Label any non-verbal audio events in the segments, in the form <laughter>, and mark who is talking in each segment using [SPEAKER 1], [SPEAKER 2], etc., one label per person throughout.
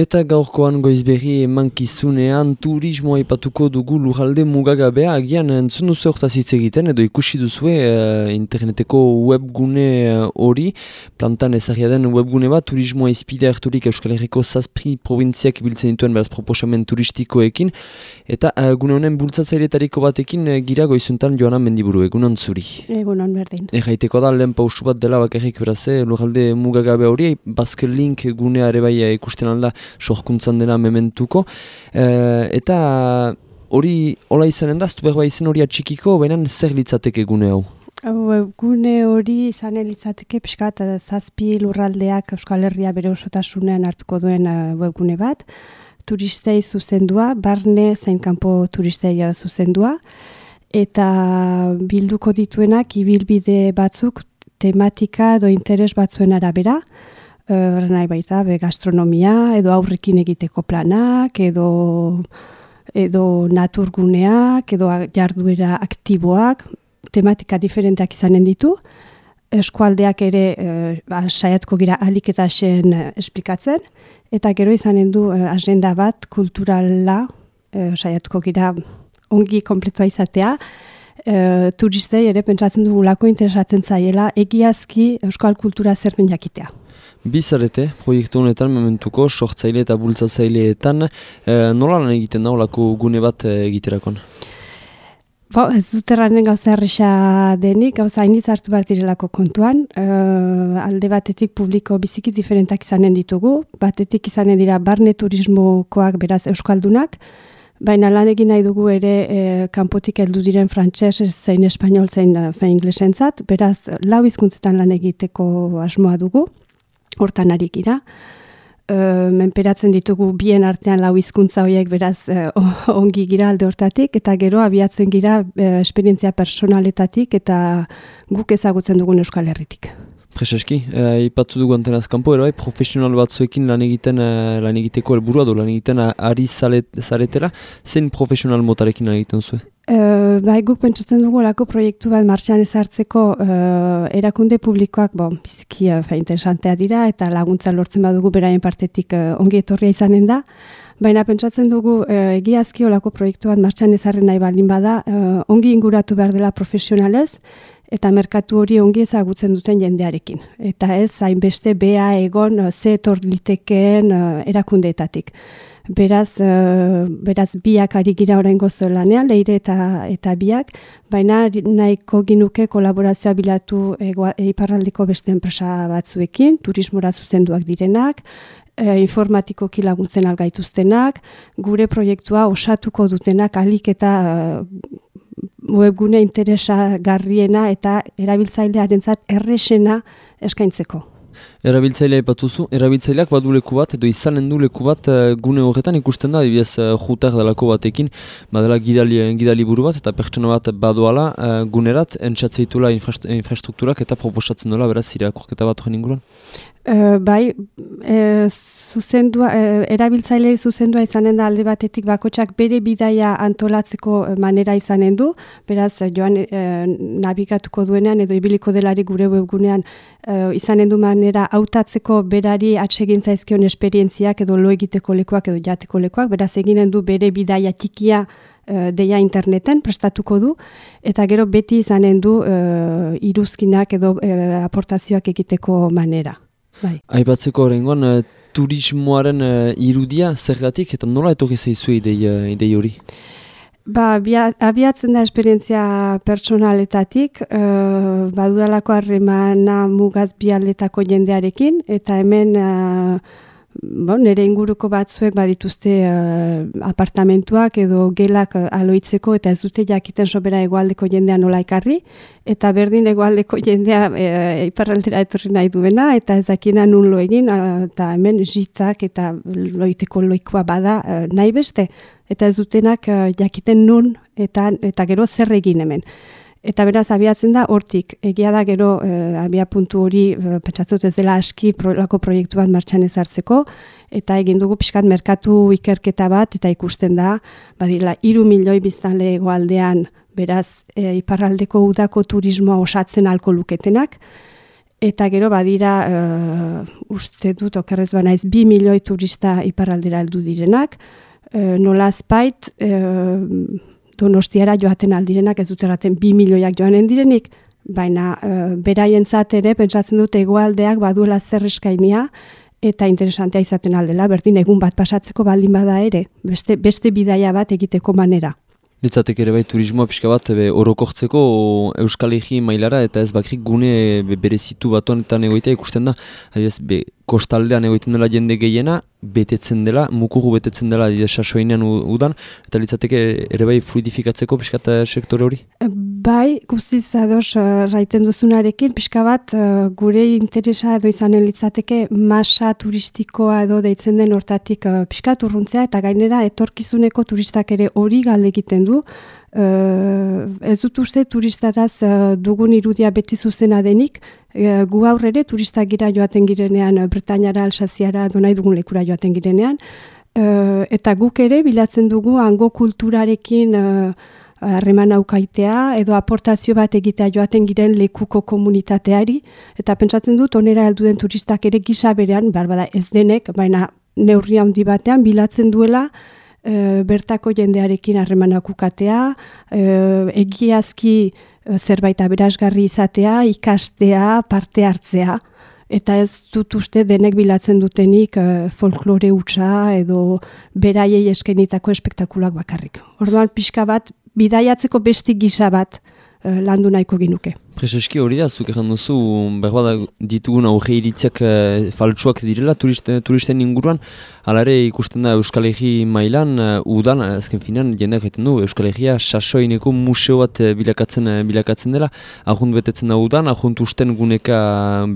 [SPEAKER 1] Eta gaurkoan goizberri emankizunean turismoa ipatuko dugu lujalde mugagabea. Agian entzun duzu hitz egiten edo ikusi duzue uh, interneteko webgune eh, hori. Plantan ezagia den webgune bat turismoa izpide harturik Euskal Herriko zazpri provintziak biltzen dituen beraz proposamen turistikoekin. Eta uh, gune honen bultzatzailetariko batekin uh, gira goizuntan joana mendiburu. Egunon zuri.
[SPEAKER 2] Egunon berdin.
[SPEAKER 1] Erraiteko da lehen pausu bat dela bakarrik beraz lujalde mugagabe hori. Bazke link guneare bai ikusten alda sorkuntzan dena mementuko. E, eta hori hola izanen da, aztu behar izen hori atxikiko, baina zer litzateke gune hau?
[SPEAKER 2] Gune hori izanen litzateke piskat zazpi lurraldeak Euskal Herria bere osotasunean hartuko duen eh, webgune bat. Turistei zuzendua, barne zein kanpo turistei zuzendua. Eta bilduko dituenak ibilbide batzuk tematika edo interes batzuen arabera uh, nahi baita, be, gastronomia, edo aurrekin egiteko planak, edo, edo naturguneak, edo jarduera aktiboak, tematika diferenteak izanen ditu, eskualdeak ere uh, saiatko gira alik eta sen uh, esplikatzen, eta gero izanen du uh, agenda bat kulturala uh, saiatuko gira ongi kompletua izatea, uh, turistei ere pentsatzen dugu lako interesatzen zaiela egiazki euskal kultura zer den jakitea.
[SPEAKER 1] Bizarete, proiektu honetan, mementuko, sortzaile eta bultzatzaileetan, e, nola lan egiten da, olako gune bat e, egiterakon?
[SPEAKER 2] Bo, ez dut erranen gauza erresa denik, gauza hainitz hartu bat direlako kontuan. E, alde batetik publiko biziki diferentak izanen ditugu, batetik izanen dira barne turismokoak beraz euskaldunak, baina lan egin nahi dugu ere e, kanpotik heldu diren frantses zein espainol zein fein inglesentzat, beraz lau hizkuntzetan lan egiteko asmoa dugu hortan harik gira. menperatzen ditugu bien artean lau hizkuntza horiek beraz ongi gira alde hortatik, eta gero abiatzen gira esperientzia personaletatik eta guk ezagutzen dugun Euskal Herritik.
[SPEAKER 1] Prezeski, eh, ipatu dugu antenaz kanpo, ero, profesional batzuekin lan egiten, lan egiteko helburua du, lan egiten ari zaretela, zen profesional motarekin lan egiten zuen?
[SPEAKER 2] Uh, bai, guk pentsatzen dugu lako proiektu bat martxan ezartzeko uh, erakunde publikoak, bon, biziki uh, interesantea dira eta laguntza lortzen badugu beraien partetik uh, ongi etorria izanen da. Baina pentsatzen dugu uh, egiazki olako proiektu bat martxan ezarren nahi baldin bada, uh, ongi inguratu behar dela profesionalez eta merkatu hori ongi ezagutzen duten jendearekin. Eta ez, hainbeste bea egon uh, ze litekeen uh, erakundeetatik. Beraz, uh, beraz biak ari gira orain lanean, leire eta, eta biak, baina nahiko ginuke kolaborazioa bilatu eiparraldeko beste enpresa batzuekin, turismora zuzenduak direnak, informatikoki laguntzen algaituztenak, gure proiektua osatuko dutenak alik eta webgune interesa garriena eta erabiltzailearentzat erresena eskaintzeko.
[SPEAKER 1] Erabiltzailea ipatuzu, erabiltzaileak badu leku bat, edo izanen du leku bat uh, gune horretan ikusten da, adibidez uh, jutar dalako batekin, badela gidali, gidali buru bat, eta pertsona bat badoala uh, gunerat, entxatzeitula infrastrukturak eta proposatzen dola, beraz, irakurketa bat horren inguruan?
[SPEAKER 2] Uh, bai, uh, zuzendua, uh, erabiltzailei zuzendua izanen da alde batetik bakotsak bere bidaia antolatzeko manera izanen du, beraz joan uh, nabigatuko duenean edo ibiliko delari gure webgunean uh, izanen du manera hautatzeko berari atsegin zaizkion esperientziak edo lo egiteko lekuak edo jateko lekuak, beraz eginen du bere bidaia txikia deia interneten prestatuko du. Eta gero beti izanen du uh, iruzkinak edo aportazioak egiteko manera.
[SPEAKER 1] Bai. Aipatzeko horrengoan, uh, turismoaren uh, irudia zergatik eta nola etorri zaizu idei, uh, idei hori?
[SPEAKER 2] Ba, abiatzen da esperientzia pertsonaletatik, uh, badudalako harremana mugaz bialdetako jendearekin, eta hemen bo, nire inguruko batzuek badituzte uh, apartamentuak edo gelak uh, aloitzeko eta ez dute jakiten sobera egualdeko jendea nola ekarri eta berdin egualdeko jendea uh, iparraldera etorri nahi duena eta ez dakina nun lo egin eta hemen jitzak eta loiteko loikoa bada uh, nahi beste eta ez dutenak jakiten nun eta, eta gero zer egin hemen. Eta beraz, abiatzen da, hortik, egia da gero, e, abia puntu hori, e, pentsatzut ez dela aski pro, lako proiektu bat martxan ezartzeko, eta egin dugu pixkat merkatu ikerketa bat, eta ikusten da, badila, iru milioi biztanle egoaldean, beraz, e, iparraldeko udako turismoa osatzen alko luketenak, eta gero badira uste dut okerrez banaiz bi milioi turista iparraldera heldu direnak, e, nola azpait donostiara joaten aldirenak ez dut erraten bi milioiak joanen direnik, baina e, beraientzat ere pentsatzen dut egoaldeak baduela zer eskainia, eta interesantea izaten aldela, berdin egun bat pasatzeko baldin bada ere, beste, beste bidaia bat egiteko manera.
[SPEAKER 1] Litzatek ere bai turismoa pixka bat be, orokortzeko Euskal Egi mailara eta ez bakrik gune be, berezitu batuan eta negoitea ikusten da. Ez, kostaldean egoiten dela jende gehiena, betetzen dela, mukugu betetzen dela sasoinean udan, eta litzateke ere bai fluidifikatzeko pixka sektore hori?
[SPEAKER 2] Bai, guztiz ados uh, raiten duzunarekin, pixka bat uh, gure interesa edo izanen litzateke masa turistikoa edo deitzen den hortatik uh, pixka turruntzea, eta gainera etorkizuneko turistak ere hori galde egiten du, Uh, ez dut uste turistaraz uh, dugun irudia beti zuzena denik, uh, gu aurrere turistak gira joaten girenean, uh, Bretainara, Alsaziara, donai dugun lekura joaten girenean, uh, eta guk ere bilatzen dugu hango kulturarekin harreman aukaitea edo aportazio bat egitea joaten giren lekuko komunitateari. Eta pentsatzen dut onera heldu den turistak ere gisa berean barbada ez denek baina neurri handi batean bilatzen duela e, bertako jendearekin harremanak ukatea e, egiazki e, zerbait aberasgarri izatea ikastea parte hartzea eta ez dut uste denek bilatzen dutenik uh, folklore utza edo beraiei eskenitako espektakulak bakarrik. Orduan pixka bat bidaiatzeko besti gisa bat uh, landu nahiko ginuke.
[SPEAKER 1] Prezeski hori da, zuk egin duzu, berbada ditugun auge iritziak uh, faltsuak direla turisten, turisten inguruan, alare ikusten da Euskal Herri mailan, uh, udan, azken finean, jendeak egiten du, Euskal Herria sasoineko museo bat bilakatzen bilakatzen dela, ahunt betetzen da udan, ahunt usten guneka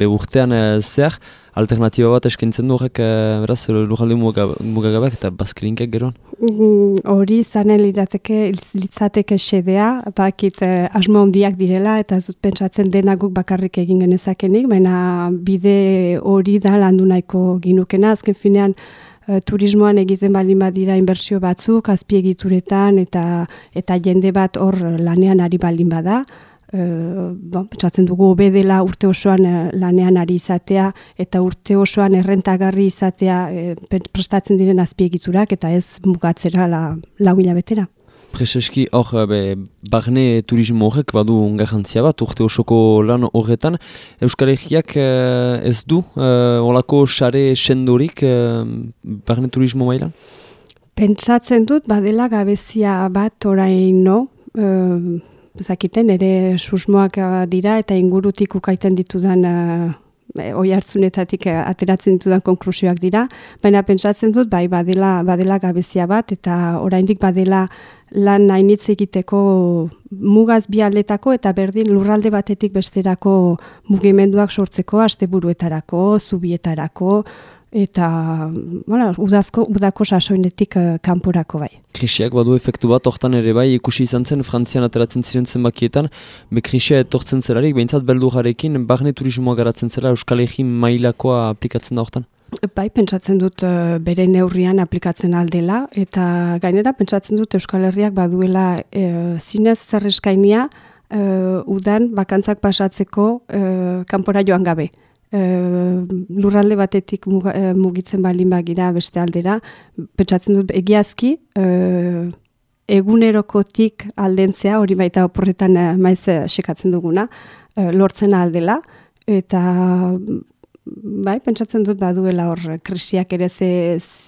[SPEAKER 1] beburtean zehar, alternatiba bat eskentzen du horrek, beraz, lujalde mugagabak eta bazkelinkak geroan?
[SPEAKER 2] Mm, hori mm, zanen litzateke, litzateke sedea, bakit uh, asmo hondiak direla, eta zut pentsatzen denaguk bakarrik egin genezakenik, baina bide hori da landu nahiko ginukena, azken finean, uh, turismoan egiten baldin badira inbertsio batzuk, azpiegituretan eta eta jende bat hor lanean ari baldin bada, Uh, bon, dugu obedela urte osoan lanean ari izatea eta urte osoan errentagarri izatea uh, prestatzen diren azpiegiturak eta ez mugatzera la, lau hilabetera.
[SPEAKER 1] Prezeski hor, barne turismo horrek badu garrantzia bat, urte osoko lan horretan. Euskal Herriak ez du, uh, olako sare sendorik uh, barne turismo mailan?
[SPEAKER 2] Pentsatzen dut, badela gabezia bat orain no, zakiten, ere susmoak dira eta ingurutik ukaiten ditudan uh, oi hartzunetatik ateratzen ditudan konklusioak dira, baina pentsatzen dut bai badela, badela gabezia bat eta oraindik badela lan nainitz egiteko mugaz bi aldetako eta berdin lurralde batetik besterako mugimenduak sortzeko asteburuetarako, zubietarako, eta bueno, udazko, udako sasoinetik uh, kanporako bai.
[SPEAKER 1] Krisiak badu efektu bat, hortan ere bai, ikusi izan zen, Frantzian ateratzen ziren zenbakietan, be krisia etortzen zelarik, behintzat beldu jarekin, barne turismoa garatzen zela, Euskal Egin mailakoa aplikatzen da hortan?
[SPEAKER 2] Bai, pentsatzen dut uh, bere neurrian aplikatzen aldela, eta gainera pentsatzen dut Euskal Herriak baduela uh, zinez zerreskainia uh, udan bakantzak pasatzeko uh, kanpora joan gabe. E, lurralde batetik eh, mugitzen balin bagira beste aldera, pentsatzen dut egiazki, e, egunerokotik aldentzea, hori baita oporretan e, maiz sekatzen duguna, lortzen aldela, eta bai, pentsatzen dut baduela hor krisiak ere ze,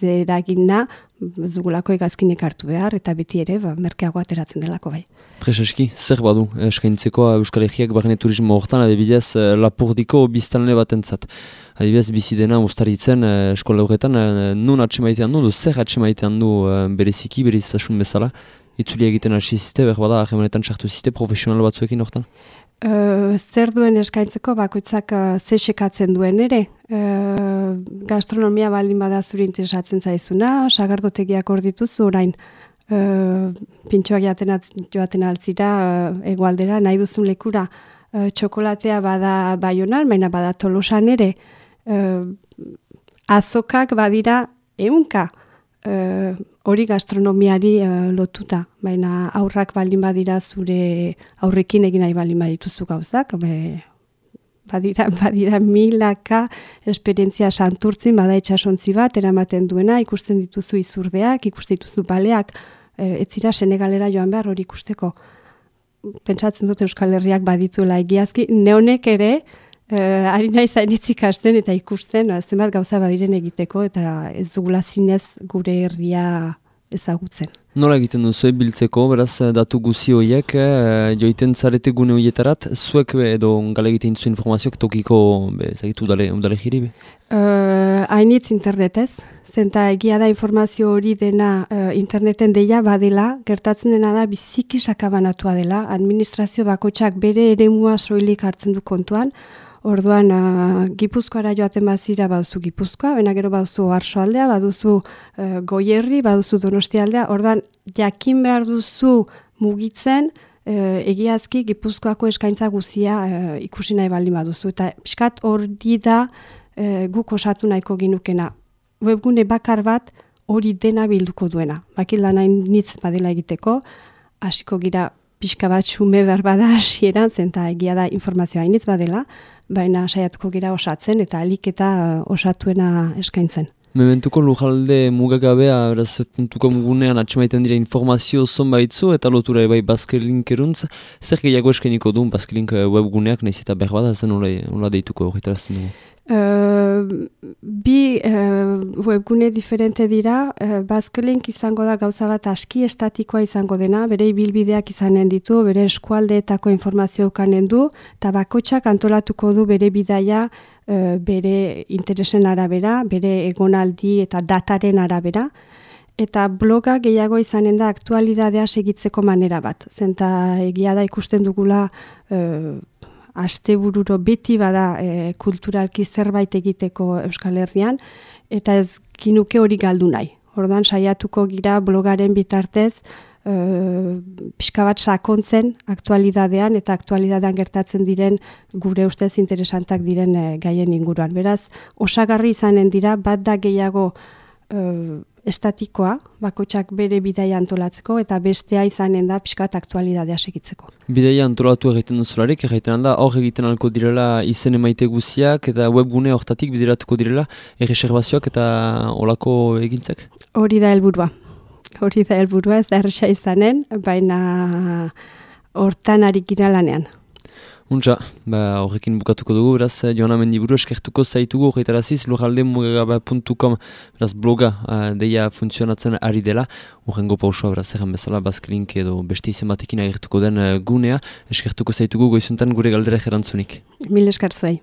[SPEAKER 2] zeragina, zugulako egazkinek hartu behar, eta beti ere, ba, merkeago ateratzen delako bai.
[SPEAKER 1] Prezeski, zer badu, eskaintzeko Euskal Herriak barne turismo horretan, adibidez, eh, lapurdiko biztanle bat entzat. Adibidez, bizidena ustaritzen eh, eskola horretan, eh, nun atxemaitean du, zer atxemaitean du bereziki, berezizasun bezala, itzuli egiten hasi ziste, behar bada, ahemanetan sartu ziste profesional batzuekin horretan?
[SPEAKER 2] Uh, zer duen eskaintzeko bakoitzak uh, ze sekatzen duen ere. Uh, gastronomia baldin bada zuri interesatzen zaizuna, sagardotegiak hor dituzu orain. Uh, pintxoak jaten joaten altzira uh, egualdera nahi duzun lekura. Uh, txokolatea bada baionan, baina bada tolosan ere. Uh, azokak badira eunka hori gastronomiari uh, lotuta, baina aurrak baldin badira zure aurrekin egin nahi baldin badituzu gauzak, be, badira, <laughs> badira milaka esperientzia santurtzin, bada itxasontzi bat, eramaten duena, ikusten dituzu izurdeak, ikusten dituzu baleak, e, ez zira Senegalera joan behar hori ikusteko. Pentsatzen dut Euskal Herriak badituela egiazki, neonek ere, e, ari nahi zainitzik hasten eta ikusten, zenbat gauza badiren egiteko, eta ez dugula zinez gure herria ezagutzen.
[SPEAKER 1] Nola egiten duzu biltzeko, beraz datu guzi horiek, eh, joiten zarete gune horietarat, zuek edo gale egiten zu informazioak tokiko, be, zagitu udale, udale jiri be?
[SPEAKER 2] Uh, hainitz internetez, zenta egia da informazio hori dena uh, interneten deia badela, gertatzen dena da biziki sakabanatua dela, administrazio bakotsak bere ere mua soilik hartzen du kontuan, Orduan, uh, Gipuzkoara joaten bazira baduzu Gipuzkoa, bena gero baduzu Arso aldea, baduzu uh, Goierri, baduzu Donosti aldea. Orduan, jakin behar duzu mugitzen, uh, egiazki Gipuzkoako eskaintza guzia uh, ikusi nahi baldin baduzu. Eta piskat hori da uh, guk osatu nahiko ginukena. Webgune bakar bat hori dena bilduko duena. Bakil nahi nitz badela egiteko, hasiko gira pixka bat xume behar bada hasieran, zenta egia da informazioa hainitz badela, baina saiatuko gira osatzen eta alik eta uh, osatuena eskaintzen.
[SPEAKER 1] Mementuko lujalde mugagabea, beraz, puntuko mugunean atxemaiten dira informazio zon baitzu, eta lotura ebai Basque Link eruntz, zer gehiago eskainiko duen Basque Link webguneak, nahiz eta behar bada, zen hola deituko horretarazten dugu?
[SPEAKER 2] Uh, bi uh, webgune diferente dira, uh, Baskelink izango da gauza bat aski estatikoa izango dena, bere bilbideak izanen ditu, bere eskualdeetako informazio ukanen du, eta bakotxak antolatuko du bere bidaia uh, bere interesen arabera, bere egonaldi eta dataren arabera, eta bloga gehiago izanen da aktualidadea segitzeko manera bat. Zenta egia da ikusten dugula astebururo beti bada e, kulturalki zerbait egiteko Euskal Herrian, eta ez ginuke hori galdu nahi. Orduan saiatuko gira blogaren bitartez, e, pixka bat sakontzen aktualidadean eta aktualidadean gertatzen diren gure ustez interesantak diren e, gaien inguruan. Beraz, osagarri izanen dira, bat da gehiago e, estatikoa, bakotsak bere bidaia antolatzeko, eta bestea izanen da pixkat aktualidadea segitzeko.
[SPEAKER 1] Bidaia antolatu egiten duzularik, egiten da, hor egiten alko direla izen emaite guziak, eta webgune hortatik bidiratuko direla, erreserbazioak eta olako egintzak?
[SPEAKER 2] Hori da helburua. Hori da helburua ez da erresa izanen, baina hortan ari gira lanean.
[SPEAKER 1] Untza, ba, horrekin bukatuko dugu, beraz, eh, Joana Mendiburu eskertuko zaitugu horretaraziz, lurralde mugagaba.com, beraz, bloga uh, deia funtzionatzen ari dela, horrengo pausua, beraz, erran bezala, bazklink edo beste izan batekin agertuko den uh, gunea, eskertuko zaitugu goizuntan gure galdera erantzunik.
[SPEAKER 2] Mil eskartzuei.